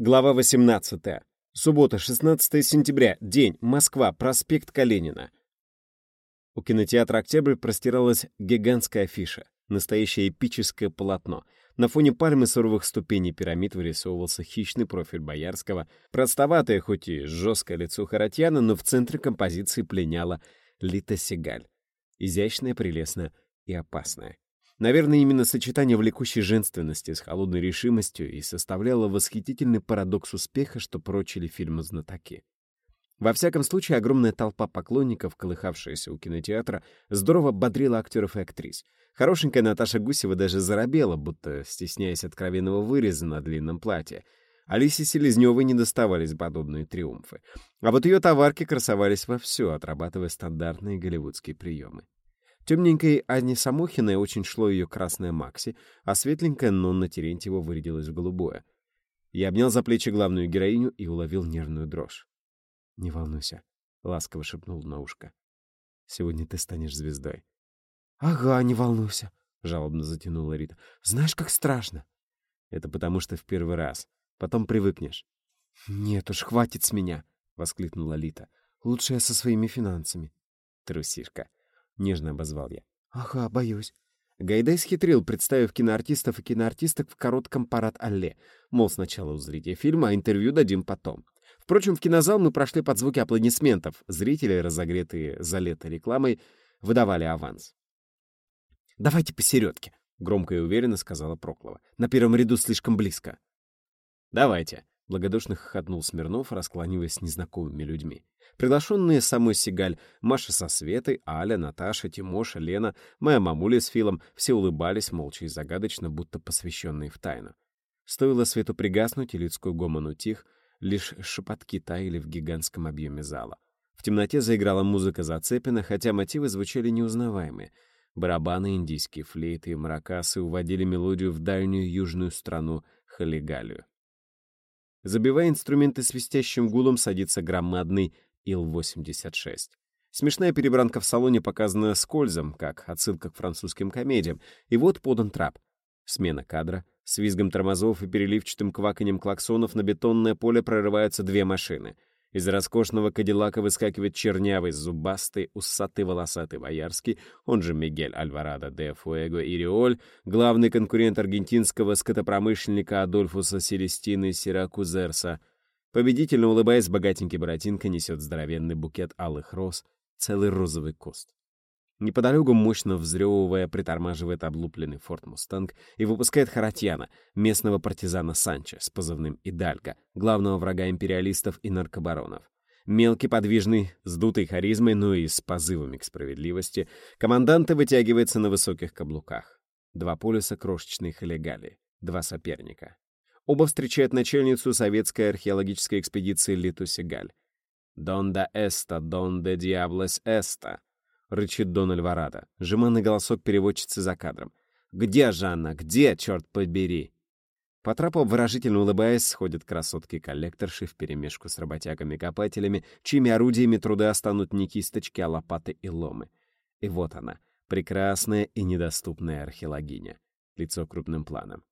Глава 18. Суббота, 16 сентября. День. Москва. Проспект Калинина. У кинотеатра «Октябрь» простиралась гигантская афиша. Настоящее эпическое полотно. На фоне пальмы суровых ступеней пирамид вырисовывался хищный профиль Боярского, простоватое, хоть и жесткое лицо Харатьяна, но в центре композиции пленяла Лита Сигаль. Изящная, прелестная и опасная. Наверное, именно сочетание влекущей женственности с холодной решимостью и составляло восхитительный парадокс успеха, что прочили фильму знатоки. Во всяком случае, огромная толпа поклонников, колыхавшаяся у кинотеатра, здорово бодрила актеров и актрис. Хорошенькая Наташа Гусева даже заробела, будто стесняясь откровенного выреза на длинном платье. Алисе Селезневой не доставались подобные триумфы. А вот ее товарки красовались вовсю, отрабатывая стандартные голливудские приемы. Темненькой Анне Самохиной очень шло ее красное Макси, а светленькая Нонна Терентьева вырядилась в голубое. Я обнял за плечи главную героиню и уловил нервную дрожь. «Не волнуйся», — ласково шепнул на ушко. «Сегодня ты станешь звездой». «Ага, не волнуйся», — жалобно затянула Рита. «Знаешь, как страшно». «Это потому что в первый раз. Потом привыкнешь». «Нет уж, хватит с меня», — воскликнула Лита. «Лучше я со своими финансами». «Трусишка», Нежно обозвал я. «Ага, боюсь». Гайдай схитрил, представив киноартистов и киноартисток в коротком парад-алле. Мол, сначала узрите фильм, а интервью дадим потом. Впрочем, в кинозал мы прошли под звуки аплодисментов. Зрители, разогретые за лето рекламой, выдавали аванс. «Давайте посередке», — громко и уверенно сказала Проклова. «На первом ряду слишком близко». «Давайте», — благодушно хохотнул Смирнов, раскланиваясь с незнакомыми людьми. Приглашенные самой Сигаль, Маша со Светой, Аля, Наташа, Тимоша, Лена, моя мамуля с Филом, все улыбались молча и загадочно, будто посвященные в тайну. Стоило свету пригаснуть, и людской гомон утих, лишь шепотки таяли в гигантском объеме зала. В темноте заиграла музыка Зацепина, хотя мотивы звучали неузнаваемые. Барабаны, индийские флейты и маракасы уводили мелодию в дальнюю южную страну Халигалию. Забивая инструменты свистящим гулом, садится громадный Ил-86. Смешная перебранка в салоне показана скользом, как отсылка к французским комедиям. И вот подан трап. Смена кадра. С визгом тормозов и переливчатым кваканьем клаксонов на бетонное поле прорываются две машины. Из роскошного кадиллака выскакивает чернявый, зубастый, усатый, волосатый Боярский, он же Мигель Альварадо де Фуэго Ириоль, главный конкурент аргентинского скотопромышленника Адольфуса Селестины Сиракузерса — Победительно улыбаясь, богатенький Боротинка несет здоровенный букет алых роз, целый розовый куст. Неподалеку, мощно взрёвывая, притормаживает облупленный форт «Мустанг» и выпускает Харатьяна, местного партизана Санчо с позывным «Идальго», главного врага империалистов и наркобаронов. Мелкий, подвижный, с дутой харизмой, но и с позывами к справедливости, команданты вытягивается на высоких каблуках. Два полюса крошечной халигалии, два соперника. Оба встречают начальницу советской археологической экспедиции Литу Сигаль. «Донда эста, донде диаблес эста», — рычит Дон Альварадо. Жеманный голосок переводчицы за кадром. «Где Жанна? Где, черт побери?» По трапу, выражительно улыбаясь, сходят красотки-коллекторши вперемешку с работягами-копателями, чьими орудиями труда станут не кисточки, а лопаты и ломы. И вот она, прекрасная и недоступная археологиня. Лицо крупным планом.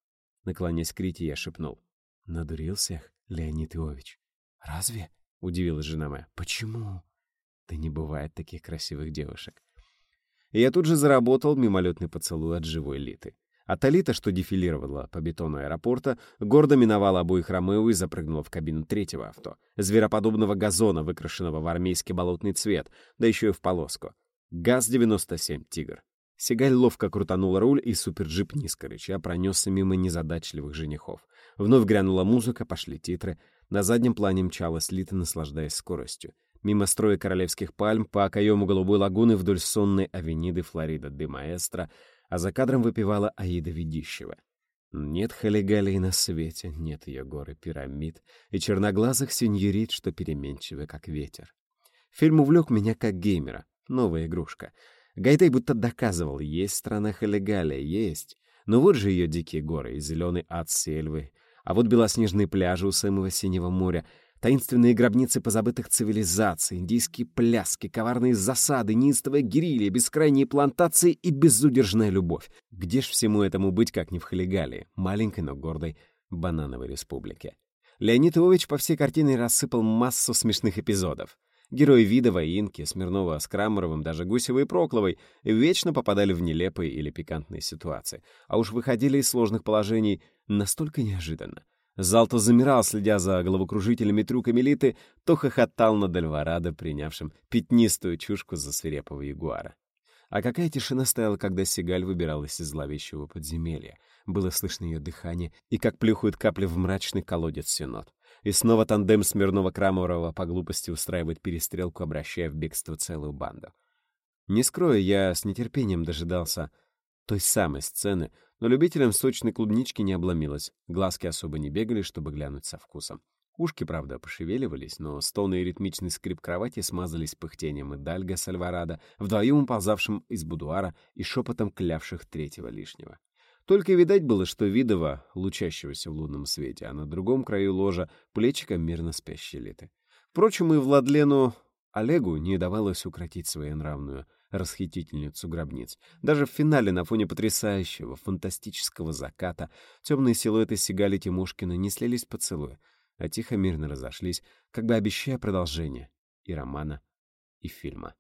Наклонясь к Рите, я шепнул. «Надурил всех, Леонид Иович?» «Разве?» — удивилась жена моя. «Почему?» «Да не бывает таких красивых девушек». И я тут же заработал мимолетный поцелуй от живой Литы. А Талита, что дефилировала по бетону аэропорта, гордо миновала обоих Ромео и запрыгнула в кабину третьего авто, звероподобного газона, выкрашенного в армейский болотный цвет, да еще и в полоску. ГАЗ-97 «Тигр». Сигаль ловко крутанул руль, и суперджип низко рыча пронесся мимо незадачливых женихов. Вновь грянула музыка, пошли титры. На заднем плане мчалась Лита, наслаждаясь скоростью. Мимо строя королевских пальм, по окоему голубой лагуны вдоль сонной авениды Флорида де Маэстро, а за кадром выпивала Аида Ведищева. Нет халигалии на свете, нет ее горы пирамид и черноглазых сеньорит, что переменчивы, как ветер. Фильм увлек меня как геймера, новая игрушка — Гайдай будто доказывал, есть страна Халигалия, есть. Но вот же ее дикие горы и зеленый ад сельвы. А вот белоснежные пляжи у самого Синего моря, таинственные гробницы позабытых цивилизаций, индийские пляски, коварные засады, неистовая гирилья, бескрайние плантации и безудержная любовь. Где ж всему этому быть, как не в Халигалии, маленькой, но гордой банановой республике? Леонид Иович по всей картине рассыпал массу смешных эпизодов. Герои Видова, Инки, Смирнова с Крамаровым, даже Гусевой и Прокловой вечно попадали в нелепые или пикантные ситуации, а уж выходили из сложных положений настолько неожиданно. Зал то замирал, следя за головокружительными трюками Литы, то хохотал над Альварадо, принявшим пятнистую чушку за свирепого ягуара. А какая тишина стояла, когда Сигаль выбиралась из зловещего подземелья. Было слышно ее дыхание и как плюхают капли в мрачный колодец синод. И снова тандем Смирнова-Крамового по глупости устраивает перестрелку, обращая в бегство целую банду. Не скрою, я с нетерпением дожидался той самой сцены, но любителям сочной клубнички не обломилось, глазки особо не бегали, чтобы глянуть со вкусом. Ушки, правда, пошевеливались, но стоны и ритмичный скрип кровати смазались пыхтением и Дальга с Альварадо, вдвоем уползавшим из будуара и шепотом клявших третьего лишнего. Только видать было, что Видова, лучащегося в лунном свете, а на другом краю ложа плечиком мирно спящей литы. Впрочем, и Владлену Олегу не давалось укротить своенравную расхитительницу гробниц. Даже в финале на фоне потрясающего, фантастического заката темные силуэты Сигали Тимушкина не слились поцелуя, а тихо-мирно разошлись, как бы обещая продолжение и романа, и фильма.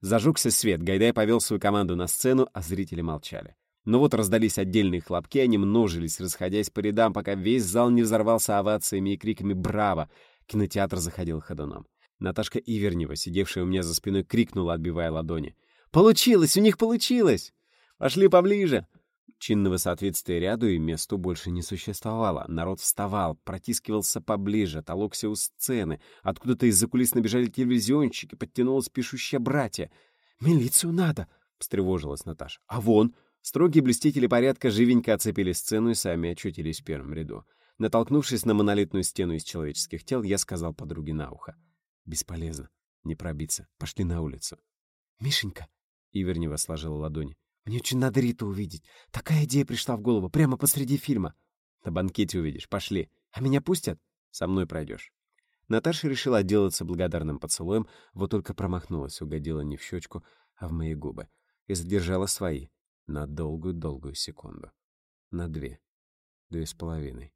Зажегся свет, Гайдай повел свою команду на сцену, а зрители молчали. Но вот раздались отдельные хлопки, они множились, расходясь по рядам, пока весь зал не взорвался овациями и криками «Браво!». Кинотеатр заходил ходуном. Наташка Ивернева, сидевшая у меня за спиной, крикнула, отбивая ладони. «Получилось! У них получилось! Пошли поближе!» Чинного соответствия ряду и месту больше не существовало. Народ вставал, протискивался поближе, толокся у сцены. Откуда-то из-за кулис набежали телевизионщики, подтянулась пишущая братья. «Милицию надо!» — встревожилась Наташа. «А вон!» Строгие блестители порядка живенько оцепили сцену и сами очутились в первом ряду. Натолкнувшись на монолитную стену из человеческих тел, я сказал подруге на ухо. «Бесполезно. Не пробиться. Пошли на улицу». «Мишенька!» — Ивернева сложила ладони. «Мне очень надо Риту увидеть. Такая идея пришла в голову, прямо посреди фильма». «На банкете увидишь. Пошли. А меня пустят?» «Со мной пройдешь». Наташа решила отделаться благодарным поцелуем, вот только промахнулась, угодила не в щечку, а в мои губы, и задержала свои — на долгую-долгую секунду. На две. Две с половиной.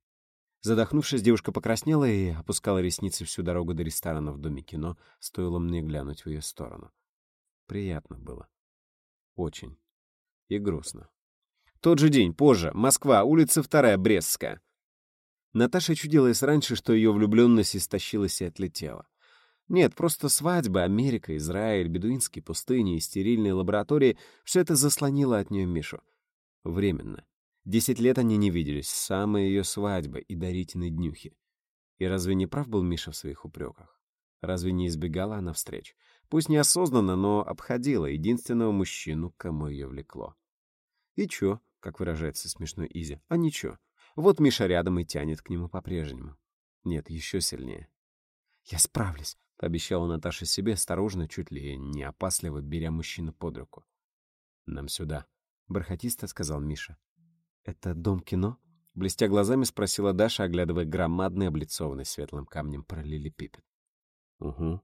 Задохнувшись, девушка покраснела и опускала ресницы всю дорогу до ресторана в Доме кино, стоило мне глянуть в ее сторону. Приятно было. Очень. И грустно. Тот же день, позже, Москва, улица вторая, Брестская. Наташа чудилась раньше, что ее влюбленность истощилась и отлетела. Нет, просто свадьба, Америка, Израиль, бедуинские пустыни и стерильные лаборатории — все это заслонило от нее Мишу. Временно. Десять лет они не виделись, самая ее свадьба и дарительные днюхи. И разве не прав был Миша в своих упреках? Разве не избегала она встреч? Пусть неосознанно, но обходила единственного мужчину, кому ее влекло. И чё, как выражается смешной Изи, а ничего. Вот Миша рядом и тянет к нему по-прежнему. Нет, еще сильнее. «Я справлюсь», — пообещала Наташа себе, осторожно, чуть ли не опасливо, беря мужчину под руку. «Нам сюда», — бархатисто сказал Миша. «Это дом кино?» — блестя глазами спросила Даша, оглядывая громадный, облицованный светлым камнем параллелепипед. «Угу.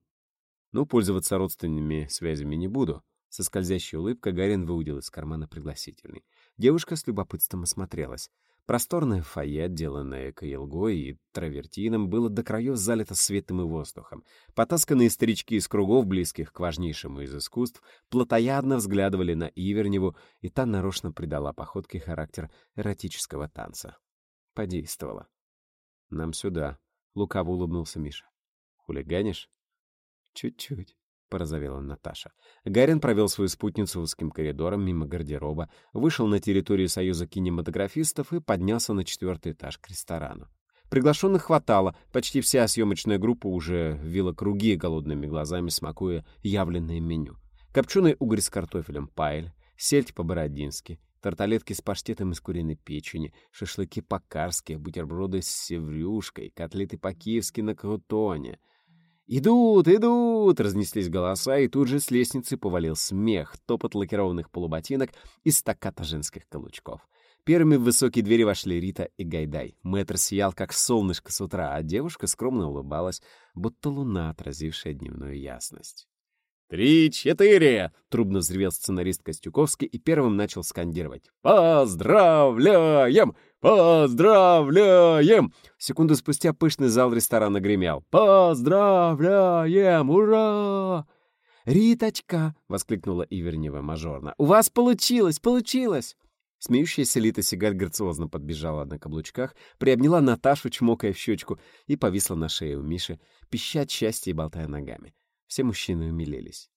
Ну, пользоваться родственными связями не буду». Со скользящей улыбкой Гарин выудил из кармана пригласительный. Девушка с любопытством осмотрелась. Просторное фойе, отделанное каелгой и травертином, было до краев залито светом и воздухом. Потасканные старички из кругов, близких к важнейшему из искусств, плотоядно взглядывали на Иверневу, и та нарочно придала походке характер эротического танца. Подействовала. «Нам сюда», — лукаво улыбнулся Миша. «Хулиганишь?» «Чуть-чуть» порозовела Наташа. Гарин провел свою спутницу узким коридором мимо гардероба, вышел на территорию Союза кинематографистов и поднялся на четвертый этаж к ресторану. Приглашенных хватало, почти вся съемочная группа уже вила круги голодными глазами, смакуя явленное меню. Копченый угорь с картофелем пайль, сельдь по-бородински, тарталетки с паштетом из куриной печени, шашлыки по-карски, бутерброды с севрюшкой, котлеты по-киевски на крутоне — «Идут, идут!» — разнеслись голоса, и тут же с лестницы повалил смех, топот лакированных полуботинок и стаката женских каблучков. Первыми в высокие двери вошли Рита и Гайдай. Мэтр сиял, как солнышко с утра, а девушка скромно улыбалась, будто луна, отразившая дневную ясность. «Три-четыре!» — трубно взревел сценарист Костюковский и первым начал скандировать. «Поздравляем! Поздравляем!» Секунду спустя пышный зал ресторана гремел. «Поздравляем! Ура!» «Риточка!» — воскликнула Ивернева мажорно. «У вас получилось! Получилось!» Смеющаяся Лита Сигаль грациозно подбежала на каблучках, приобняла Наташу, чмокая в щечку, и повисла на шее у Миши, пища от счастья и болтая ногами. Все мужчины умилились.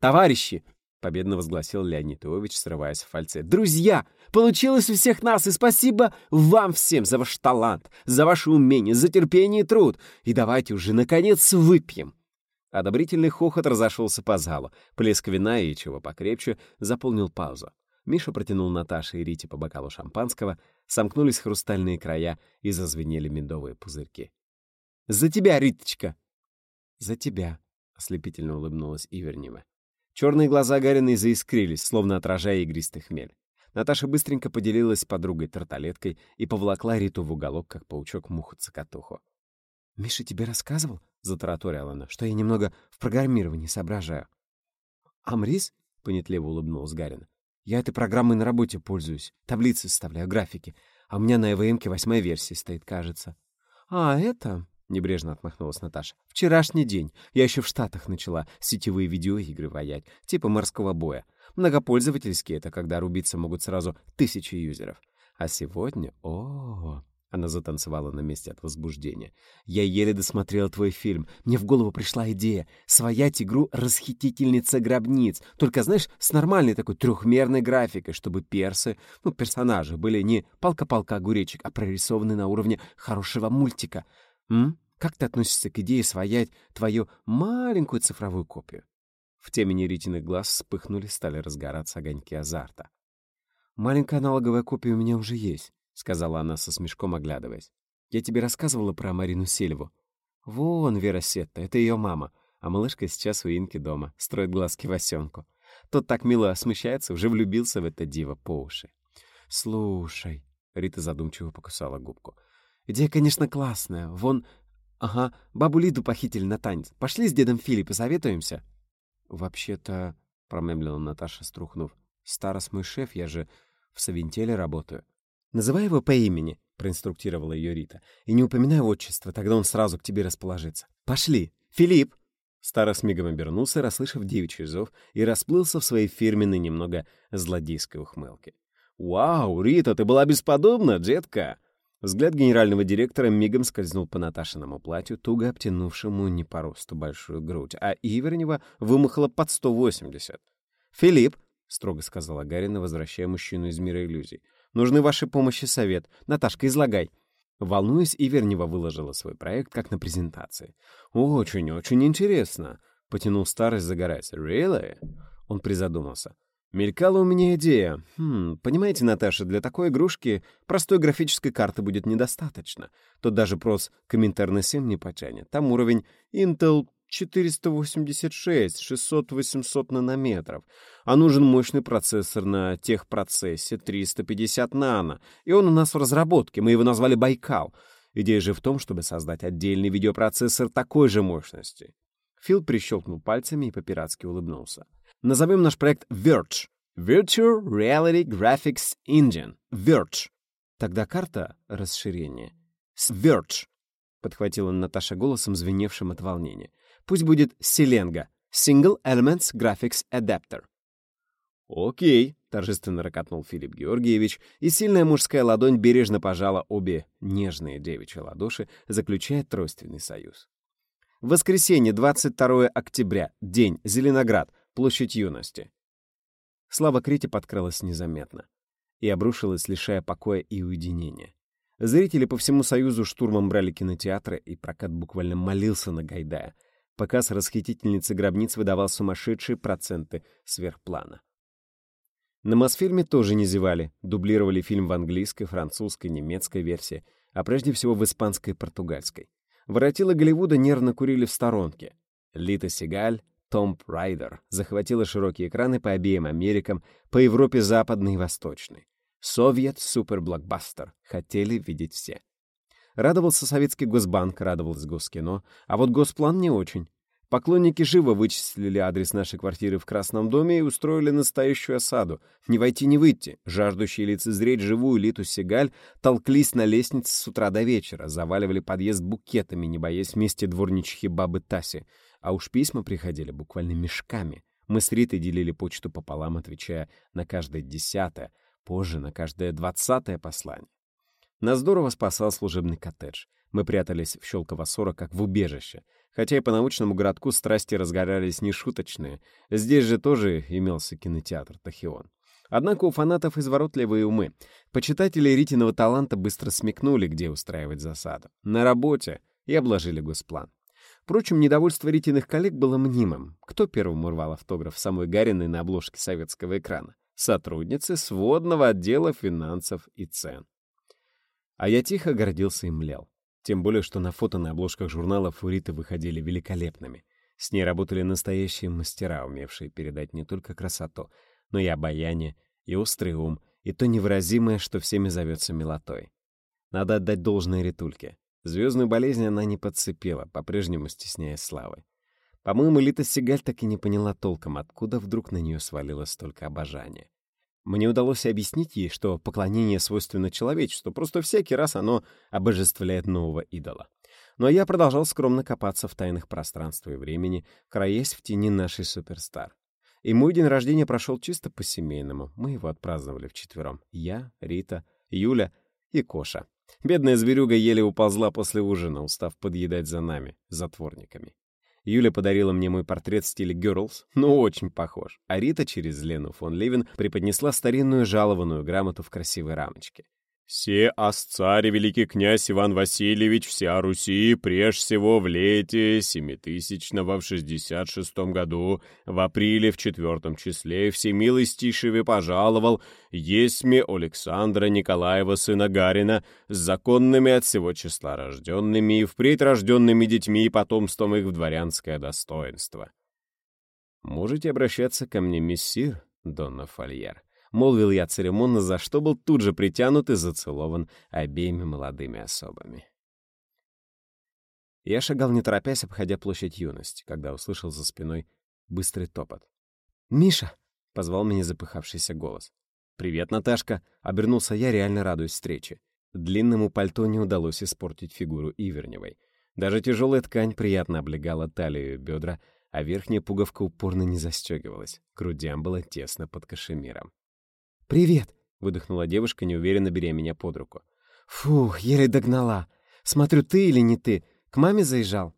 «Товарищи!» — победно возгласил Леонид Иович, срываясь в фальце. «Друзья! Получилось у всех нас, и спасибо вам всем за ваш талант, за ваше умение, за терпение и труд. И давайте уже, наконец, выпьем!» Одобрительный хохот разошелся по залу. Плеск вина и чего покрепче заполнил паузу. Миша протянул Наташе и Рите по бокалу шампанского, сомкнулись хрустальные края и зазвенели медовые пузырьки. «За тебя, Риточка!» «За тебя!» — ослепительно улыбнулась Ивернева. Черные глаза Гариной заискрились, словно отражая игристый хмель. Наташа быстренько поделилась с подругой тарталеткой и повлакла Риту в уголок, как паучок муху-цокотуху. «Миша тебе рассказывал?» — затараторила она, — что я немного в программировании соображаю. «Амрис?» — понятливо улыбнулась Гарина. Я этой программой на работе пользуюсь, таблицы составляю, графики. А у меня на ЭВМке восьмая версия стоит, кажется. А, это... — небрежно отмахнулась Наташа. «Вчерашний день. Я еще в Штатах начала сетевые видеоигры воять, типа морского боя. Многопользовательские — это когда рубиться могут сразу тысячи юзеров. А сегодня... -о она затанцевала на месте от возбуждения. «Я еле досмотрела твой фильм. Мне в голову пришла идея. Своять игру «Расхитительница гробниц». Только, знаешь, с нормальной такой трехмерной графикой, чтобы персы, ну, персонажи, были не палка-палка огуречек, а прорисованы на уровне хорошего мультика. М? Как ты относишься к идее своять твою маленькую цифровую копию?» В темени Ритиных глаз вспыхнули, стали разгораться огоньки азарта. «Маленькая аналоговая копия у меня уже есть. — сказала она со смешком, оглядываясь. «Я тебе рассказывала про Марину Сельву. Вон Вера Сетта, это ее мама, а малышка сейчас у Инки дома, строит глазки Васенку. Тот так мило смущается, уже влюбился в это диво по уши. «Слушай», — Рита задумчиво покусала губку, — «идея, конечно, классная. Вон, ага, бабу Лиду похитили на танец. Пошли с дедом Фили, посоветуемся». «Вообще-то», — промемлила Наташа, струхнув, — «старос мой шеф, я же в Савентеле работаю». «Называй его по имени», — проинструктировала ее Рита. «И не упоминай отчество, тогда он сразу к тебе расположится. Пошли! Филипп!» Старос мигом обернулся, расслышав девичий зов, и расплылся в своей фирменной немного злодейской ухмылке. «Вау, Рита, ты была бесподобна, детка!» Взгляд генерального директора мигом скользнул по Наташиному платью, туго обтянувшему не по росту большую грудь, а Ивернева вымахала под 180. «Филипп», — строго сказала Гарина, возвращая мужчину из мира иллюзий, — Нужны ваши помощи совет. Наташка, излагай». Волнуясь, Ивернева выложила свой проект как на презентации. «Очень-очень интересно», — потянул старость, загораясь. «Really?» Он призадумался. «Мелькала у меня идея. Хм, понимаете, Наташа, для такой игрушки простой графической карты будет недостаточно. Тут даже прос Коминтерна 7 не потянет. Там уровень Intel 486, 600-800 нанометров, а нужен мощный процессор на техпроцессе 350 нано, и он у нас в разработке, мы его назвали «Байкал». Идея же в том, чтобы создать отдельный видеопроцессор такой же мощности. Фил прищелкнул пальцами и по-пиратски улыбнулся. Назовем наш проект Verge. Virtual Reality Graphics Engine. Verge. Тогда карта — расширение. Verge. Подхватила Наташа голосом, звеневшим от волнения. Пусть будет Селенга. Single Elements Graphics Adapter. «Окей», — торжественно ракотнул Филипп Георгиевич, и сильная мужская ладонь бережно пожала обе нежные девичьи ладоши, заключая тройственный союз. Воскресенье, 22 октября. День. Зеленоград. Площадь юности. Слава Крите подкралась незаметно и обрушилась, лишая покоя и уединения. Зрители по всему Союзу штурмом брали кинотеатры, и прокат буквально молился на Гайдая — Показ расхитительницы гробниц выдавал сумасшедшие проценты сверхплана. На Мосфильме тоже не зевали, дублировали фильм в английской, французской, немецкой версии, а прежде всего в испанской и португальской. Воротила Голливуда нервно курили в сторонке. Лита Сигаль, Том Райдер захватила широкие экраны по обеим Америкам, по Европе западной и восточной. Совет суперблокбастер хотели видеть все. Радовался советский госбанк, радовалось Госкино, а вот Госплан не очень. Поклонники живо вычислили адрес нашей квартиры в Красном доме и устроили настоящую осаду. Не войти, не выйти. Жаждущие лицезреть живую Литу Сигаль толклись на лестнице с утра до вечера, заваливали подъезд букетами, не боясь вместе дворничихи бабы Таси. А уж письма приходили буквально мешками. Мы с Ритой делили почту пополам, отвечая на каждое десятое, позже на каждое двадцатое послание. Нас здорово спасал служебный коттедж. Мы прятались в Щелково-40 как в убежище — Хотя и по научному городку страсти разгорались нешуточные. Здесь же тоже имелся кинотеатр «Тахион». Однако у фанатов изворотливые умы. Почитатели Ритиного таланта быстро смекнули, где устраивать засаду. На работе и обложили госплан. Впрочем, недовольство Ритиных коллег было мнимым. Кто первым урвал автограф самой Гариной на обложке советского экрана? Сотрудницы сводного отдела финансов и цен. А я тихо гордился и млел. Тем более, что на фото на обложках журналов фуриты выходили великолепными. С ней работали настоящие мастера, умевшие передать не только красоту, но и обаяние, и острый ум, и то невыразимое, что всеми зовется милотой. Надо отдать должное Ритульке. Звездную болезнь она не подцепила, по-прежнему стесняясь славы. По-моему, Лита Сигаль так и не поняла толком, откуда вдруг на нее свалилось столько обожания. Мне удалось объяснить ей, что поклонение свойственно человечеству, просто всякий раз оно обожествляет нового идола. Но я продолжал скромно копаться в тайных пространствах и времени, краясь в тени нашей суперстар. И мой день рождения прошел чисто по-семейному. Мы его отпраздновали вчетвером. Я, Рита, Юля и Коша. Бедная зверюга еле уползла после ужина, устав подъедать за нами, затворниками. Юля подарила мне мой портрет в стиле Girls, но очень похож. А Рита через Лену фон Левин преподнесла старинную жалованную грамоту в красивой рамочке. Все ас царь великий князь Иван Васильевич вся Руси, прежде всего в лете семитысячного в шестьдесят шестом году, в апреле в четвертом числе, всемилостейшеве пожаловал, есме Александра Николаева сына Гарина, с законными от всего числа рожденными и впредь рожденными детьми и потомством их в дворянское достоинство. Можете обращаться ко мне, мессир, Донна Фольер. — молвил я церемонно, за что был тут же притянут и зацелован обеими молодыми особами. Я шагал не торопясь, обходя площадь юности, когда услышал за спиной быстрый топот. «Миша!» — позвал меня запыхавшийся голос. «Привет, Наташка!» — обернулся я, реально радуясь встрече. Длинному пальто не удалось испортить фигуру Иверневой. Даже тяжелая ткань приятно облегала талию и бедра, а верхняя пуговка упорно не застегивалась. Грудям было тесно под кашемиром. «Привет!» — выдохнула девушка, неуверенно беря меня под руку. «Фух, еле догнала. Смотрю, ты или не ты. К маме заезжал?»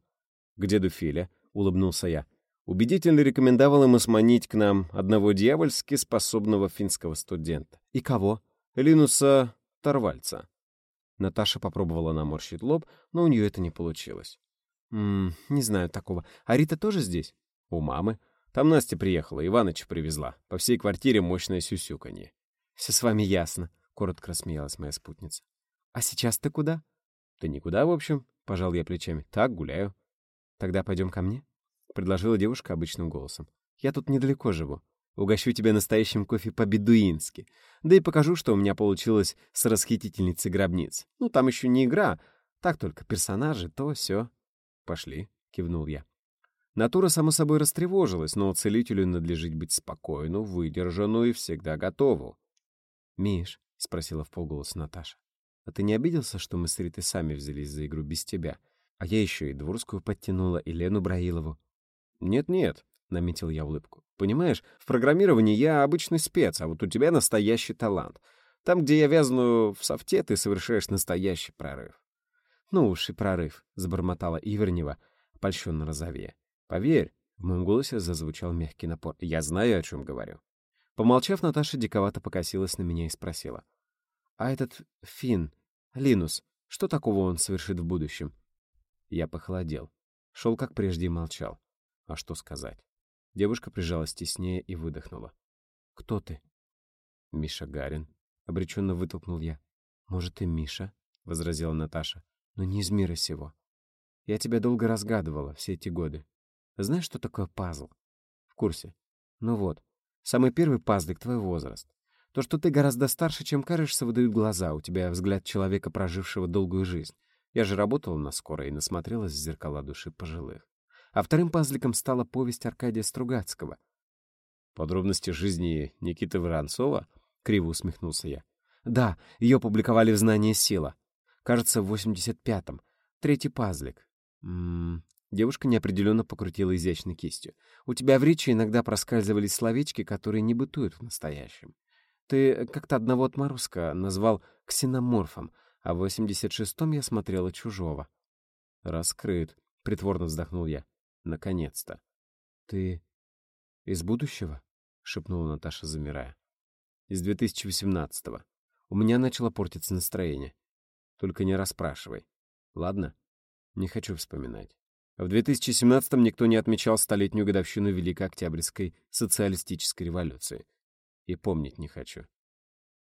«К деду Филя», — улыбнулся я. Убедительно рекомендовал ему сманить к нам одного дьявольски способного финского студента. «И кого?» «Линуса Торвальца». Наташа попробовала наморщить лоб, но у нее это не получилось. «Ммм, не знаю такого. А Рита тоже здесь?» «У мамы. Там Настя приехала, Иваныча привезла. По всей квартире мощное сюсюканье. «Все с вами ясно», — коротко рассмеялась моя спутница. «А сейчас ты куда?» «Да никуда, в общем», — пожал я плечами. «Так, гуляю». «Тогда пойдем ко мне?» — предложила девушка обычным голосом. «Я тут недалеко живу. Угощу тебя настоящим кофе по-бедуински. Да и покажу, что у меня получилось с расхитительницей гробниц. Ну, там еще не игра, так только персонажи, то все. «Пошли», — кивнул я. Натура, само собой, растревожилась, но целителю надлежит быть спокойну, выдержанну и всегда готову. «Миш», — спросила в полголоса Наташа, «а ты не обиделся, что мы с Ритой сами взялись за игру без тебя? А я еще и Дворскую подтянула, и Лену Браилову». «Нет-нет», — наметил я улыбку. «Понимаешь, в программировании я обычный спец, а вот у тебя настоящий талант. Там, где я вязну в софте, ты совершаешь настоящий прорыв». «Ну уж и прорыв», — забормотала Ивернева, польщенно розовее. «Поверь», — в моем голосе зазвучал мягкий напор, — «я знаю, о чем говорю». Помолчав, Наташа диковато покосилась на меня и спросила. «А этот Финн, Линус, что такого он совершит в будущем?» Я похолодел. Шел как прежде и молчал. А что сказать? Девушка прижалась теснее и выдохнула. «Кто ты?» «Миша Гарин», — обреченно вытолкнул я. «Может, и Миша?» — возразила Наташа. «Но не из мира сего. Я тебя долго разгадывала все эти годы. Знаешь, что такое пазл?» «В курсе». «Ну вот, Самый первый пазлик — твой возраст. То, что ты гораздо старше, чем кажешься, выдают глаза. У тебя взгляд человека, прожившего долгую жизнь. Я же работала на скорой и насмотрелась в зеркала души пожилых. а вторым пазликом стала повесть Аркадия Стругацкого. «Подробности жизни Никиты Воронцова?» — криво усмехнулся я. «Да, ее публиковали в «Знание сила». Кажется, в 85-м. Третий пазлик. -м -м. Девушка неопределенно покрутила изящной кистью. «У тебя в речи иногда проскальзывались словечки, которые не бытуют в настоящем. Ты как-то одного отморозка назвал ксеноморфом, а в 86-м я смотрела «Чужого». «Раскрыт», — притворно вздохнул я. «Наконец-то». «Ты из будущего?» — шепнула Наташа, замирая. «Из 2018-го. У меня начало портиться настроение. Только не расспрашивай. Ладно? Не хочу вспоминать. В 2017-м никто не отмечал столетнюю годовщину Великой Октябрьской социалистической революции. И помнить не хочу.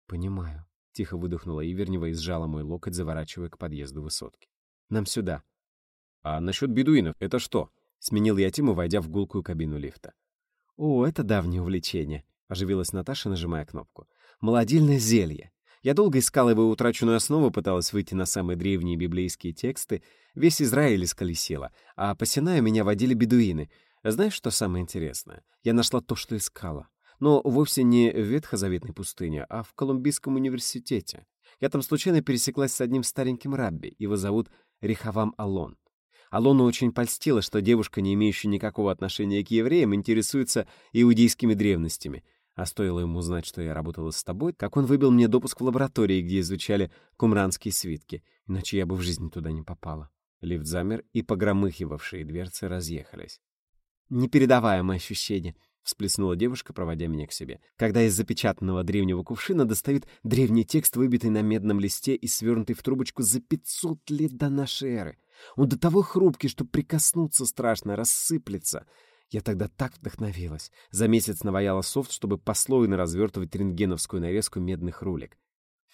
«Понимаю», — тихо выдохнула Ивернева и сжала мой локоть, заворачивая к подъезду высотки. «Нам сюда». «А насчет бедуинов — это что?» — сменил я тему, войдя в гулкую кабину лифта. «О, это давнее увлечение», — оживилась Наташа, нажимая кнопку. «Молодильное зелье. Я долго искала его утраченную основу, пыталась выйти на самые древние библейские тексты. Весь Израиль исколесила, а по Синаю меня водили бедуины. Знаешь, что самое интересное? Я нашла то, что искала. Но вовсе не в ветхозаветной пустыне, а в Колумбийском университете. Я там случайно пересеклась с одним стареньким рабби. Его зовут Рихавам Алон. Алону очень польстило, что девушка, не имеющая никакого отношения к евреям, интересуется иудейскими древностями — а стоило ему узнать, что я работала с тобой, как он выбил мне допуск в лаборатории, где изучали кумранские свитки, иначе я бы в жизни туда не попала. Лифт замер, и погромыхивавшие дверцы разъехались. «Непередаваемое ощущение», — всплеснула девушка, проводя меня к себе, когда из запечатанного древнего кувшина достают древний текст, выбитый на медном листе и свернутый в трубочку за 500 лет до нашей эры. Он до того хрупкий, что прикоснуться страшно, рассыплется — я тогда так вдохновилась. За месяц наваяла софт, чтобы послойно развертывать рентгеновскую нарезку медных рулек.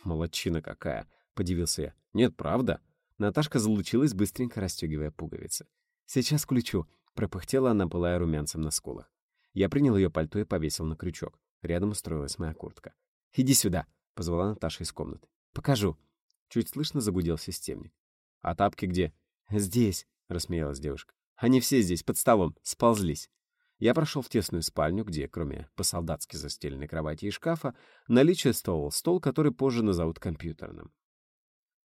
«Молодчина какая!» — подивился я. «Нет, правда?» Наташка залучилась, быстренько расстегивая пуговицы. «Сейчас включу», — пропыхтела она, пылая румянцем на скулах. Я принял ее пальто и повесил на крючок. Рядом устроилась моя куртка. «Иди сюда», — позвала Наташа из комнаты. «Покажу». Чуть слышно загудел системник. «А тапки где?» «Здесь», — рассмеялась девушка. Они все здесь, под столом, сползлись. Я прошел в тесную спальню, где, кроме по-солдатски застеленной кровати и шкафа, наличествовал стол, который позже назовут компьютерным.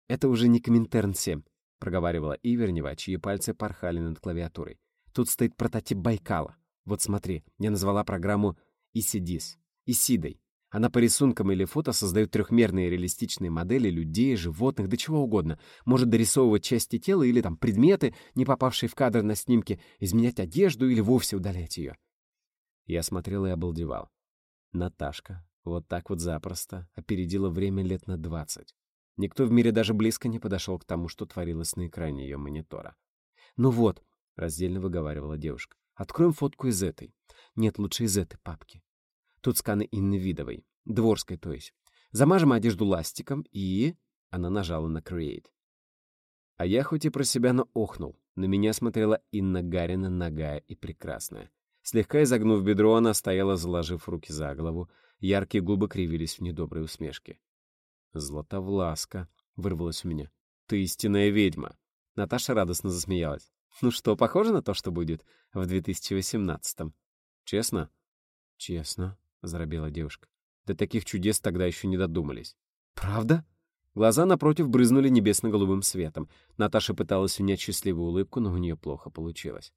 «Это уже не Коминтерн-7», — проговаривала Ивернева, чьи пальцы порхали над клавиатурой. «Тут стоит прототип Байкала. Вот смотри, я назвала программу Исидис. Исидой. Она по рисункам или фото создает трехмерные реалистичные модели людей, животных, да чего угодно. Может дорисовывать части тела или там предметы, не попавшие в кадр на снимке, изменять одежду или вовсе удалять ее. Я смотрел и обалдевал. Наташка вот так вот запросто опередила время лет на двадцать. Никто в мире даже близко не подошел к тому, что творилось на экране ее монитора. «Ну вот», — раздельно выговаривала девушка, — «откроем фотку из этой. Нет, лучше из этой папки. Тут сканы Инны Видовой. Дворской, то есть. Замажем одежду ластиком и... Она нажала на Create. А я хоть и про себя, но охнул. На меня смотрела Инна Гарина, нагая и прекрасная. Слегка изогнув бедро, она стояла, заложив руки за голову. Яркие губы кривились в недоброй усмешке. «Златовласка», — вырвалось у меня. «Ты истинная ведьма». Наташа радостно засмеялась. «Ну что, похоже на то, что будет в 2018-м?» «Честно?» «Честно», — заробела девушка. «До таких чудес тогда еще не додумались». «Правда?» Глаза напротив брызнули небесно-голубым светом. Наташа пыталась унять счастливую улыбку, но у нее плохо получилось.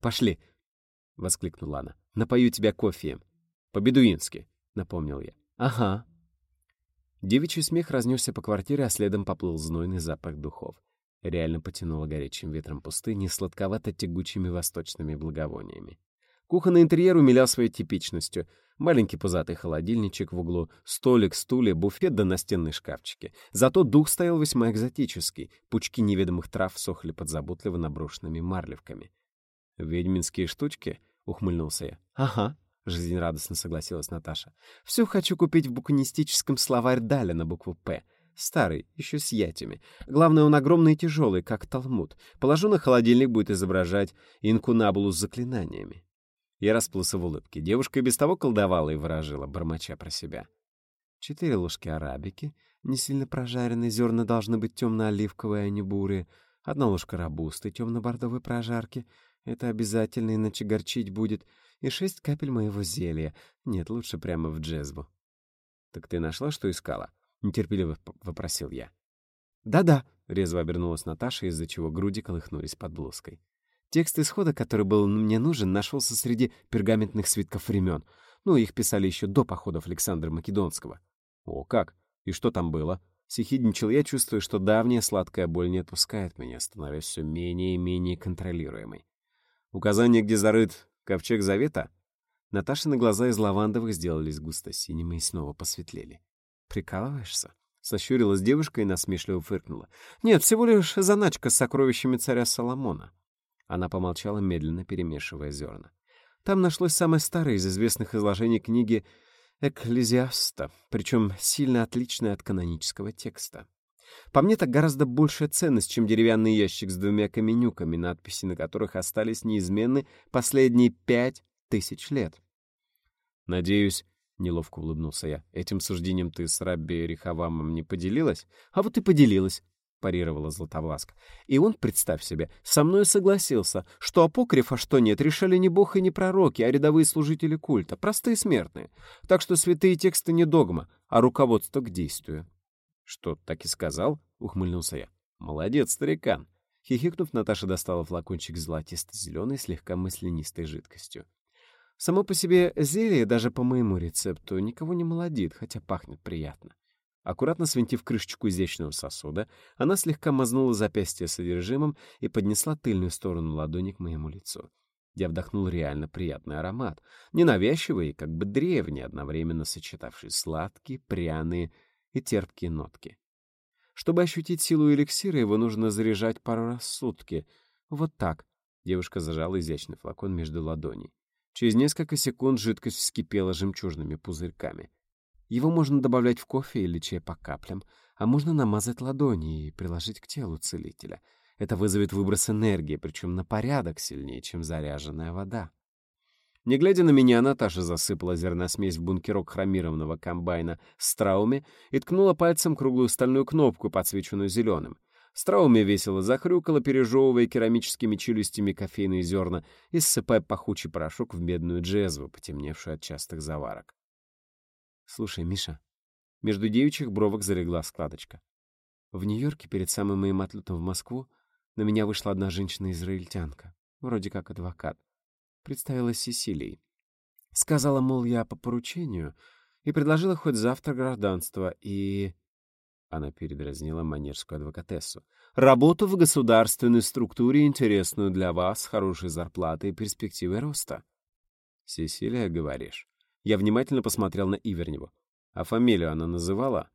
«Пошли!» — воскликнула она. «Напою тебя кофеем». «По-бедуински», — напомнил я. «Ага». Девичий смех разнесся по квартире, а следом поплыл знойный запах духов. Реально потянуло горячим ветром пустыни сладковато-тягучими восточными благовониями. Кухонный интерьер умилял своей типичностью. Маленький пузатый холодильничек в углу, столик, стулья, буфет да настенные шкафчики. Зато дух стоял весьма экзотический. Пучки неведомых трав сохли под заботливо наброшенными марлевками. «Ведьминские штучки?» — ухмыльнулся я. «Ага», — жизнерадостно согласилась Наташа. «Все хочу купить в букинистическом словарь Даля на букву «П». Старый, еще с ятями. Главное, он огромный и тяжелый, как талмуд. Положу на холодильник, будет изображать инкунабулу с заклинаниями. Я расплылся в улыбке. Девушка и без того колдовала и выражила, бормоча про себя. Четыре ложки арабики, не сильно прожаренные, зерна должны быть темно-оливковые, а не бурые. Одна ложка рабусты темно-бордовой прожарки. Это обязательно, иначе горчить будет. И шесть капель моего зелья. Нет, лучше прямо в джезву. «Так ты нашла, что искала?» — нетерпеливо вопросил я. «Да-да», — резво обернулась Наташа, из-за чего груди колыхнулись под блузкой. Текст исхода, который был мне нужен, нашелся среди пергаментных свитков времен. Ну, их писали еще до походов Александра Македонского. О, как? И что там было? Сихидничал я, чувствую, что давняя сладкая боль не отпускает меня, становясь все менее и менее контролируемой. Указание, где зарыт ковчег завета? Наташины глаза из лавандовых сделались густо-синими и снова посветлели. «Прикалываешься?» Сощурилась девушка и насмешливо фыркнула. «Нет, всего лишь заначка с сокровищами царя Соломона». Она помолчала, медленно перемешивая зерна. Там нашлось самое старое из известных изложений книги Экклезиаста, причем сильно отличное от канонического текста. По мне, так гораздо большая ценность, чем деревянный ящик с двумя каменюками, надписи на которых остались неизменны последние пять тысяч лет. «Надеюсь, — неловко улыбнулся я. «Этим суждением ты с Рабби Рихавамом не поделилась?» «А вот и поделилась», — парировала Златовласка. «И он, представь себе, со мной согласился, что апокрифа, что нет, решали не бог и не пророки, а рядовые служители культа, простые смертные. Так что святые тексты не догма, а руководство к действию». «Что, так и сказал?» — ухмыльнулся я. «Молодец, старикан!» Хихикнув, Наташа достала флакончик золотисто-зеленой, слегка мысленистой жидкостью. Само по себе зелье, даже по моему рецепту, никого не молодит, хотя пахнет приятно. Аккуратно свинтив крышечку изящного сосуда, она слегка мазнула запястье содержимым и поднесла тыльную сторону ладони к моему лицу. Я вдохнул реально приятный аромат, ненавязчивый и как бы древний, одновременно сочетавший сладкие, пряные и терпкие нотки. Чтобы ощутить силу эликсира, его нужно заряжать пару раз в сутки. Вот так. Девушка зажала изящный флакон между ладоней. Через несколько секунд жидкость вскипела жемчужными пузырьками. Его можно добавлять в кофе или чай по каплям, а можно намазать ладони и приложить к телу целителя. Это вызовет выброс энергии, причем на порядок сильнее, чем заряженная вода. Не глядя на меня, Наташа засыпала зерносмесь в бункерок хромированного комбайна с трауме и ткнула пальцем круглую стальную кнопку, подсвеченную зеленым. Страуме весело захрюкало, пережевывая керамическими челюстями кофейные зерна и ссыпая пахучий порошок в медную джезву, потемневшую от частых заварок. «Слушай, Миша». Между девичьих бровок залегла складочка. В Нью-Йорке перед самым моим отлетом в Москву на меня вышла одна женщина-израильтянка, вроде как адвокат. Представилась Сесилией. Сказала, мол, я по поручению, и предложила хоть завтра гражданство, и... Она передразнила манежскую адвокатессу. «Работу в государственной структуре, интересную для вас, хорошей зарплатой и перспективой роста». «Сесилия, говоришь?» Я внимательно посмотрел на Иверневу. «А фамилию она называла?»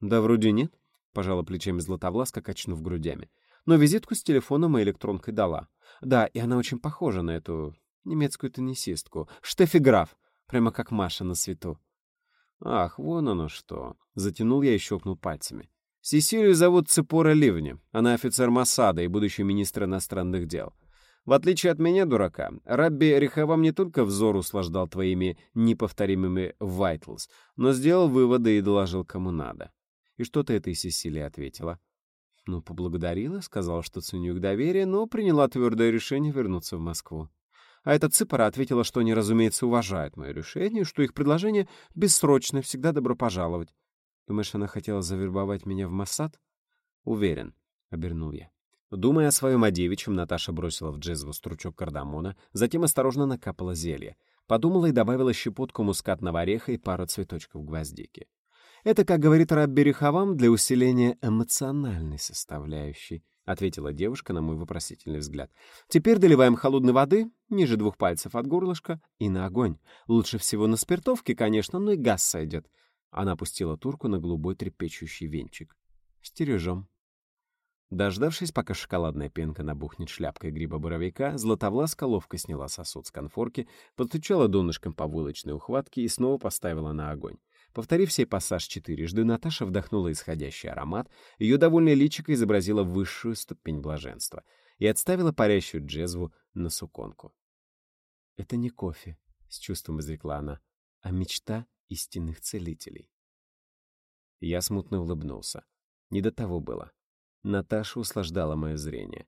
«Да вроде нет», — пожала плечами Златовласка, качнув грудями. «Но визитку с телефоном и электронкой дала. Да, и она очень похожа на эту немецкую теннисистку. Штефи Граф, прямо как Маша на свету. «Ах, вон оно что!» — затянул я и щелкнул пальцами. «Сесилию зовут Ципора Ливни. Она офицер Моссада и будущий министр иностранных дел. В отличие от меня, дурака, Рабби Рихавам не только взор услаждал твоими неповторимыми «vitals», но сделал выводы и доложил кому надо. И что ты этой Сесилии ответила?» «Ну, поблагодарила, сказала, что ценю их доверие, но приняла твердое решение вернуться в Москву. А эта цыпора ответила, что они, разумеется, уважают мое решение, что их предложение бессрочное, всегда добро пожаловать. Думаешь, она хотела завербовать меня в Моссад? Уверен, — обернул я. Думая о своем одевичьем, Наташа бросила в джезву стручок кардамона, затем осторожно накапала зелье. Подумала и добавила щепотку мускатного ореха и пару цветочков гвоздики. Это, как говорит Рабби Рихавам, для усиления эмоциональной составляющей. — ответила девушка на мой вопросительный взгляд. «Теперь доливаем холодной воды, ниже двух пальцев от горлышка, и на огонь. Лучше всего на спиртовке, конечно, но и газ сойдет». Она опустила турку на голубой трепещущий венчик. «Стережем». Дождавшись, пока шоколадная пенка набухнет шляпкой гриба-боровика, Златовласка ловко сняла сосуд с конфорки, подстучала донышком по вылочной ухватке и снова поставила на огонь. Повторив сей пассаж четырежды, Наташа вдохнула исходящий аромат, ее довольное личико изобразило высшую ступень блаженства и отставила парящую джезву на суконку. «Это не кофе», — с чувством изрекла она, — «а мечта истинных целителей». Я смутно улыбнулся. Не до того было. Наташа услаждала мое зрение.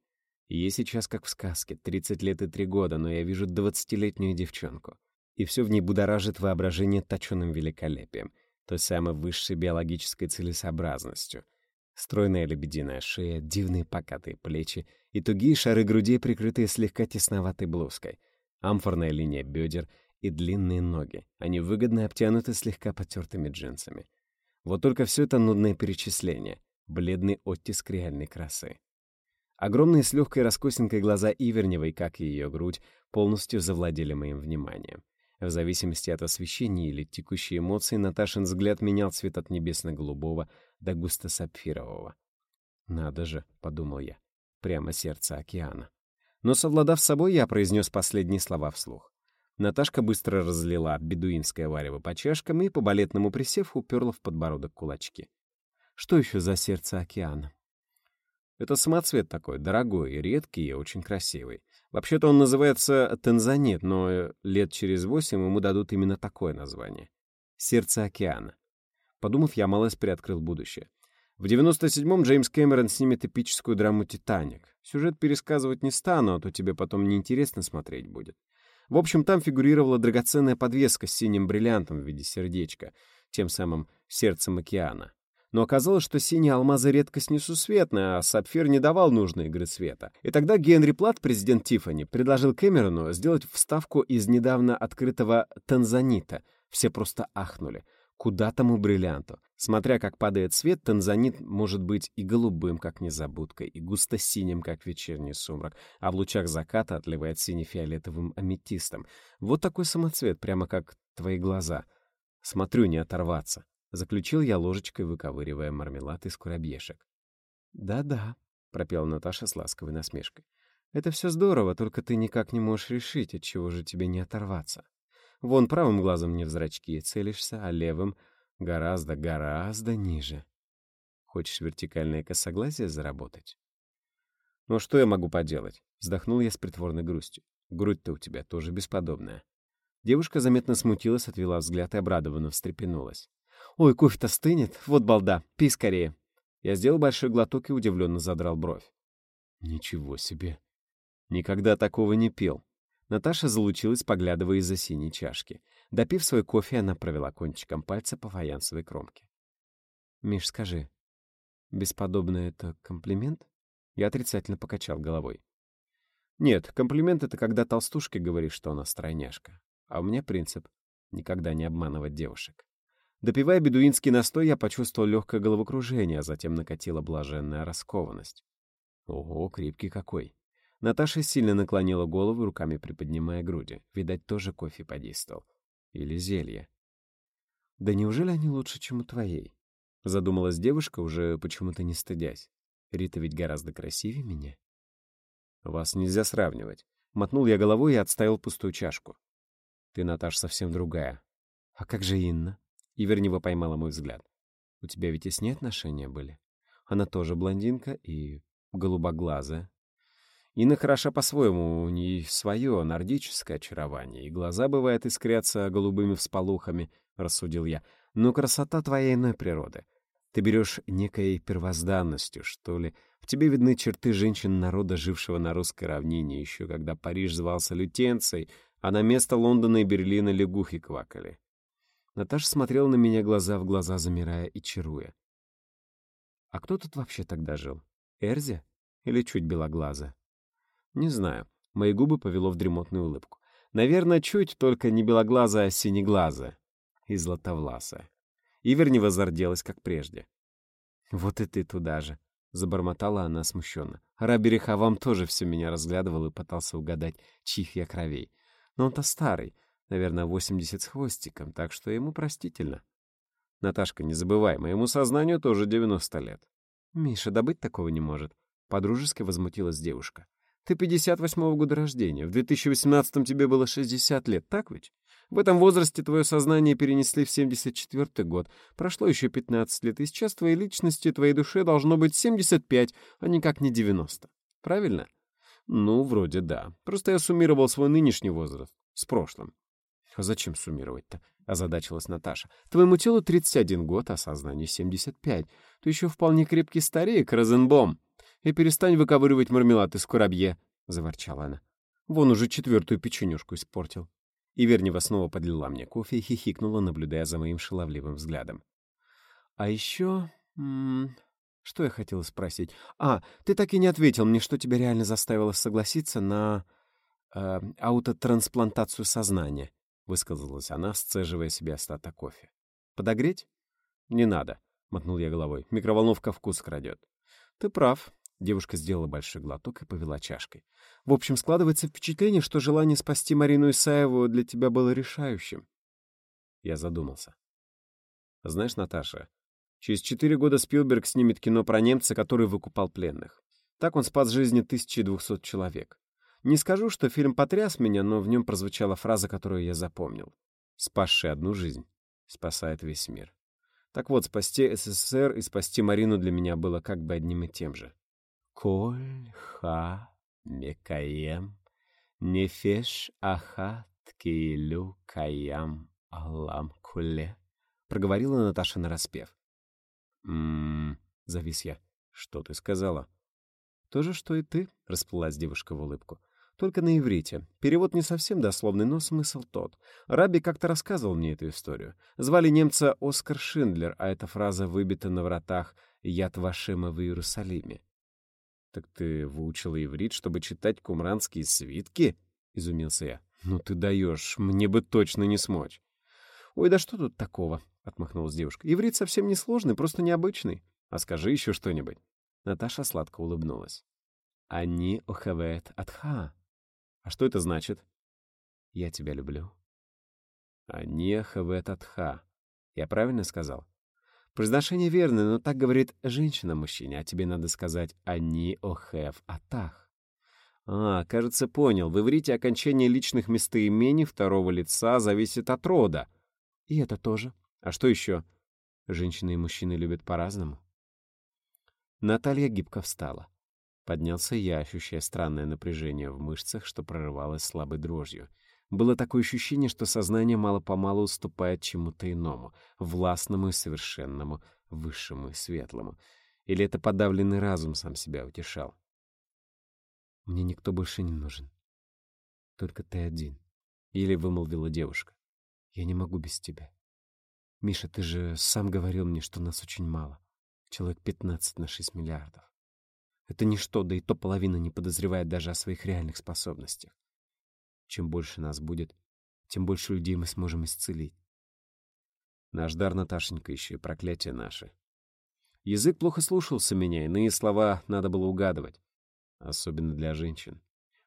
Ей сейчас как в сказке, 30 лет и 3 года, но я вижу 20-летнюю девчонку. И все в ней будоражит воображение точенным великолепием, той самой высшей биологической целесообразностью. Стройная лебединая шея, дивные покатые плечи и тугие шары грудей, прикрытые слегка тесноватой блузкой, амфорная линия бедер и длинные ноги. Они выгодно обтянуты слегка потертыми джинсами. Вот только все это нудное перечисление, бледный оттиск реальной красы. Огромные с легкой раскосинкой глаза Иверневой, как и ее грудь, полностью завладели моим вниманием. В зависимости от освещения или текущей эмоции, Наташин взгляд менял цвет от небесно-голубого до густо-сапфирового. «Надо же», — подумал я, — прямо сердце океана. Но, совладав собой, я произнес последние слова вслух. Наташка быстро разлила бедуинское варево по чашкам и, по балетному присев, уперла в подбородок кулачки. Что еще за сердце океана? Это самоцвет такой, дорогой и редкий, и очень красивый. Вообще-то он называется танзанит, но э, лет через восемь ему дадут именно такое название. «Сердце океана». Подумав, я малость приоткрыл будущее. В 97-м Джеймс Кэмерон снимет эпическую драму «Титаник». Сюжет пересказывать не стану, а то тебе потом неинтересно смотреть будет. В общем, там фигурировала драгоценная подвеска с синим бриллиантом в виде сердечка, тем самым сердцем океана. Но оказалось, что синие алмазы редкость несусветная, а сапфир не давал нужной игры света. И тогда Генри Плат, президент Тиффани, предложил Кэмерону сделать вставку из недавно открытого танзанита. Все просто ахнули. Куда тому бриллианту? Смотря как падает свет, танзанит может быть и голубым, как незабудка, и густо-синим, как вечерний сумрак, а в лучах заката отливает сине-фиолетовым аметистом. Вот такой самоцвет, прямо как твои глаза. Смотрю, не оторваться. Заключил я ложечкой, выковыривая мармелад из курабьешек. «Да-да», — пропела Наташа с ласковой насмешкой. «Это все здорово, только ты никак не можешь решить, от чего же тебе не оторваться. Вон правым глазом не в зрачки целишься, а левым гораздо-гораздо ниже. Хочешь вертикальное косоглазие заработать?» «Ну что я могу поделать?» — вздохнул я с притворной грустью. «Грудь-то у тебя тоже бесподобная». Девушка заметно смутилась, отвела взгляд и обрадованно встрепенулась. «Ой, кофе-то стынет. Вот балда. Пей скорее». Я сделал большой глоток и удивленно задрал бровь. «Ничего себе. Никогда такого не пил». Наташа залучилась, поглядывая из-за синей чашки. Допив свой кофе, она провела кончиком пальца по фаянсовой кромке. «Миш, скажи, бесподобно это комплимент?» Я отрицательно покачал головой. «Нет, комплимент — это когда толстушке говоришь, что она стройняшка. А у меня принцип — никогда не обманывать девушек. Допивая бедуинский настой, я почувствовал легкое головокружение, а затем накатила блаженная раскованность. Ого, крепкий какой! Наташа сильно наклонила голову, руками приподнимая груди. Видать, тоже кофе подействовал. Или зелье. «Да неужели они лучше, чем у твоей?» Задумалась девушка, уже почему-то не стыдясь. Рита ведь гораздо красивее меня. «Вас нельзя сравнивать». Мотнул я головой и отставил пустую чашку. «Ты, Наташ, совсем другая». «А как же Инна?» Ивернева поймала мой взгляд. «У тебя ведь и с ней отношения были? Она тоже блондинка и голубоглазая. Инна хороша по-своему, у нее свое нордическое очарование, и глаза, бывает, искрятся голубыми всполохами», — рассудил я. «Но красота твоей иной природы. Ты берешь некой первозданностью, что ли. В тебе видны черты женщин народа, жившего на русской равнине, еще когда Париж звался Лютенцией, а на место Лондона и Берлина лягухи квакали. Наташа смотрела на меня глаза в глаза, замирая и чаруя. А кто тут вообще тогда жил? Эрзи? Или чуть белоглаза? Не знаю. Мои губы повело в дремотную улыбку. Наверное, чуть, только не белоглазая, а синеглазая. И златовласая. Ивер не возорделась, как прежде. «Вот и ты туда же», — забормотала она смущенно. Раби вам тоже все меня разглядывал и пытался угадать, чьих я кровей. Но он-то старый, Наверное, 80 с хвостиком, так что ему простительно. Наташка, не забывай, моему сознанию тоже 90 лет. Миша, да быть такого не может. Подружески возмутилась девушка. Ты 58-го года рождения. В 2018-м тебе было 60 лет, так ведь? В этом возрасте твое сознание перенесли в 74-й год. Прошло еще 15 лет, и сейчас твоей личности, твоей душе должно быть 75, а никак не 90. Правильно? Ну, вроде да. Просто я суммировал свой нынешний возраст с прошлым. «А зачем суммировать-то?» — озадачилась Наташа. «Твоему телу 31 год, а сознанию 75. Ты еще вполне крепкий старик, Розенбом!» «И перестань выковыривать мармелад из курабье», — заворчала она. «Вон уже четвертую печенюшку испортил». И Вернева снова подлила мне кофе и хихикнула, наблюдая за моим шаловливым взглядом. «А еще... Что я хотела спросить? А, ты так и не ответил мне, что тебя реально заставило согласиться на э, аутотрансплантацию сознания», — высказалась она, сцеживая себе остаток кофе. «Подогреть?» «Не надо», — мотнул я головой. «Микроволновка вкус крадет». «Ты прав», — девушка сделала большой глоток и повела чашкой. «В общем, складывается впечатление, что желание спасти Марину Исаеву для тебя было решающим». Я задумался. «Знаешь, Наташа, через четыре года Спилберг снимет кино про немца, который выкупал пленных. Так он спас жизни 1200 человек. Не скажу, что фильм потряс меня, но в нем прозвучала фраза, которую я запомнил. «Спасший одну жизнь спасает весь мир». Так вот, спасти СССР и спасти Марину для меня было как бы одним и тем же. «Коль ха мекаем, нефеш ахат киилю каям алам куле», — проговорила Наташа нараспев. «М-м-м», завис я. «Что ты сказала?» «То же, что и ты», — расплылась девушка в улыбку. Только на иврите. Перевод не совсем дословный, но смысл тот. Раби как-то рассказывал мне эту историю. Звали немца Оскар Шиндлер, а эта фраза выбита на вратах «Яд Вашема в Иерусалиме». «Так ты выучила иврит, чтобы читать кумранские свитки?» — изумился я. «Ну ты даешь, мне бы точно не смочь». «Ой, да что тут такого?» — отмахнулась девушка. «Иврит совсем не сложный, просто необычный. А скажи еще что-нибудь». Наташа сладко улыбнулась. «Они охавет атха», а что это значит? Я тебя люблю. А неха в этот ха. Я правильно сказал? Произношение верное, но так говорит женщина мужчине, а тебе надо сказать «они охев атах». А, кажется, понял. В иврите окончание личных местоимений второго лица зависит от рода. И это тоже. А что еще? Женщины и мужчины любят по-разному. Наталья гибко встала. Поднялся я, ощущая странное напряжение в мышцах, что прорывалось слабой дрожью. Было такое ощущение, что сознание мало-помалу уступает чему-то иному, властному и совершенному, высшему и светлому. Или это подавленный разум сам себя утешал? «Мне никто больше не нужен. Только ты один», — еле вымолвила девушка. «Я не могу без тебя. Миша, ты же сам говорил мне, что нас очень мало. Человек пятнадцать на шесть миллиардов. Это ничто, да и то половина не подозревает даже о своих реальных способностях. Чем больше нас будет, тем больше людей мы сможем исцелить. Наш дар, Наташенька, еще и проклятие наше. Язык плохо слушался меня, иные слова надо было угадывать. Особенно для женщин.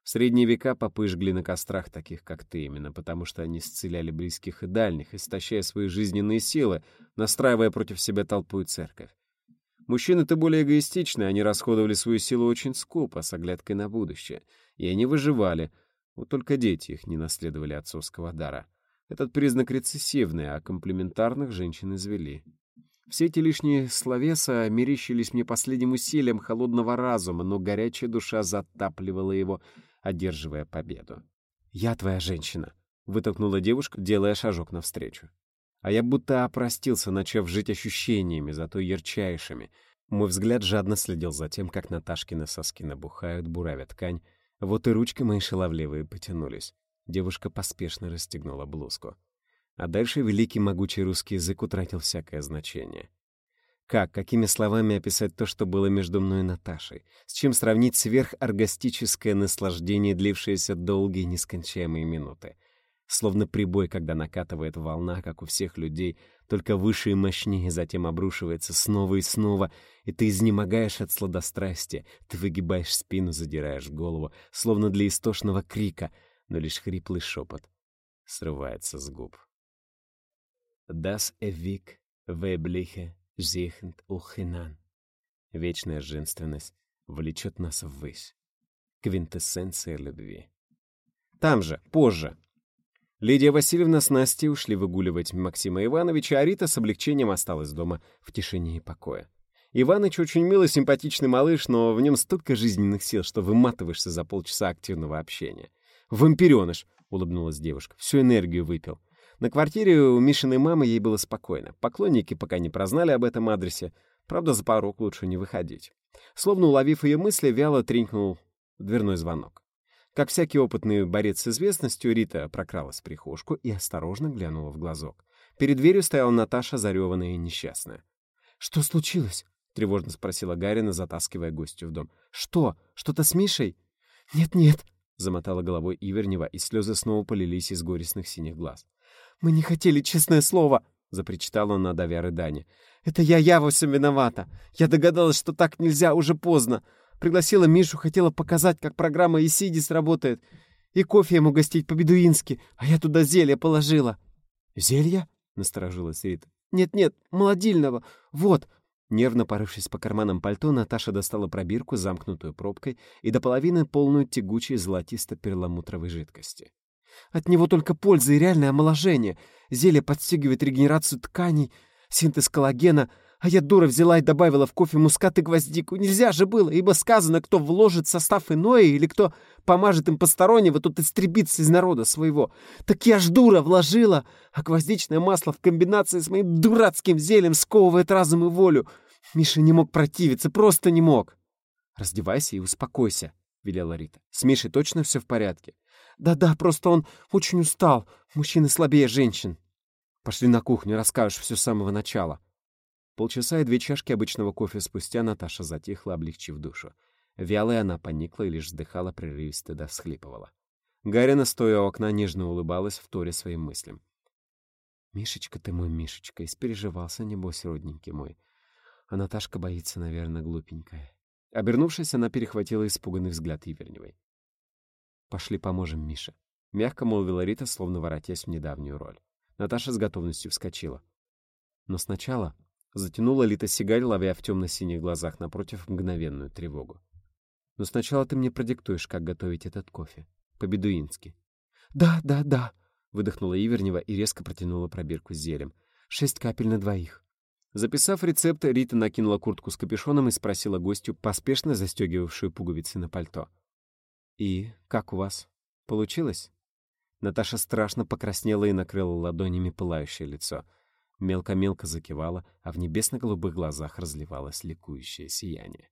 В средние века попы жгли на кострах таких, как ты, именно потому что они исцеляли близких и дальних, истощая свои жизненные силы, настраивая против себя толпу и церковь. Мужчины-то более эгоистичны, они расходовали свою силу очень скупо, с оглядкой на будущее. И они выживали. Вот только дети их не наследовали отцовского дара. Этот признак рецессивный, а комплементарных женщин извели. Все эти лишние словеса мерещились мне последним усилием холодного разума, но горячая душа затапливала его, одерживая победу. «Я твоя женщина», — вытолкнула девушка, делая шажок навстречу. А я будто опростился, начав жить ощущениями, зато ярчайшими. Мой взгляд жадно следил за тем, как Наташкины соски набухают, буравя ткань. Вот и ручки мои шаловливые потянулись. Девушка поспешно расстегнула блузку. А дальше великий могучий русский язык утратил всякое значение. Как, какими словами описать то, что было между мной и Наташей? С чем сравнить сверхоргастическое наслаждение, длившееся долгие нескончаемые минуты? Словно прибой, когда накатывает волна, как у всех людей, только выше и мощнее, затем обрушивается снова и снова, и ты изнемогаешь от сладострастия, ты выгибаешь спину, задираешь голову, словно для истошного крика, но лишь хриплый шепот срывается с губ. Das ewig weibliche Sichend Uchhinan. Вечная женственность влечет нас ввысь. Квинтэссенция любви. Там же, позже, Лидия Васильевна с Настей ушли выгуливать Максима Ивановича, а Рита с облегчением осталась дома в тишине и покое. Иваныч очень милый, симпатичный малыш, но в нем столько жизненных сил, что выматываешься за полчаса активного общения. «Вампиреныш!» — улыбнулась девушка. «Всю энергию выпил». На квартире у Мишиной мамы ей было спокойно. Поклонники пока не прознали об этом адресе. Правда, за порог лучше не выходить. Словно уловив ее мысли, вяло тренькнул дверной звонок. Как всякий опытный борец с известностью, Рита прокралась в прихожку и осторожно глянула в глазок. Перед дверью стояла Наташа, зареванная и несчастная. «Что случилось?» — тревожно спросила Гарина, затаскивая гостью в дом. «Что? Что-то с Мишей?» «Нет-нет», — замотала головой Ивернева, и слезы снова полились из горестных синих глаз. «Мы не хотели, честное слово!» — запричитала она, давя рыдание. «Это я, я во всем виновата. Я догадалась, что так нельзя, уже поздно. Пригласила Мишу, хотела показать, как программа Исидис работает. И кофе ему гостить по-бедуински, а я туда зелье положила». «Зелье?» — насторожилась Рита. «Нет-нет, молодильного. Вот». Нервно порывшись по карманам пальто, Наташа достала пробирку, замкнутую пробкой, и до половины полную тягучей золотисто-перламутровой жидкости. От него только польза и реальное омоложение. Зелье подстегивает регенерацию тканей, синтез коллагена, а я, дура, взяла и добавила в кофе мускат и гвоздику. Нельзя же было, ибо сказано, кто вложит состав иное или кто помажет им постороннего, тот истребится из народа своего. Так я ж дура вложила, а гвоздичное масло в комбинации с моим дурацким зельем сковывает разум и волю. Миша не мог противиться, просто не мог. «Раздевайся и успокойся», — велела Рита. «С Мишей точно все в порядке?» Да-да, просто он очень устал. Мужчины слабее женщин. Пошли на кухню, расскажешь все с самого начала. Полчаса и две чашки обычного кофе спустя Наташа затихла, облегчив душу. Вялая она поникла и лишь вздыхала прерывисто да всхлипывала. Гарина, стоя у окна, нежно улыбалась, вторя своим мыслям. «Мишечка ты мой, Мишечка, испереживался, небось, родненький мой. А Наташка боится, наверное, глупенькая». Обернувшись, она перехватила испуганный взгляд Иверневой. «Пошли поможем Мише», — мягко молвила Рита, словно воротясь в недавнюю роль. Наташа с готовностью вскочила. Но сначала затянула Лита сигарь, ловя в темно-синих глазах напротив мгновенную тревогу. «Но сначала ты мне продиктуешь, как готовить этот кофе. По-бедуински». «Да, да, да», — выдохнула Ивернева и резко протянула пробирку с зелем. «Шесть капель на двоих». Записав рецепт, Рита накинула куртку с капюшоном и спросила гостю, поспешно застегивавшую пуговицы на пальто. «И как у вас? Получилось?» Наташа страшно покраснела и накрыла ладонями пылающее лицо. Мелко-мелко закивала, а в небесно-голубых глазах разливалось ликующее сияние.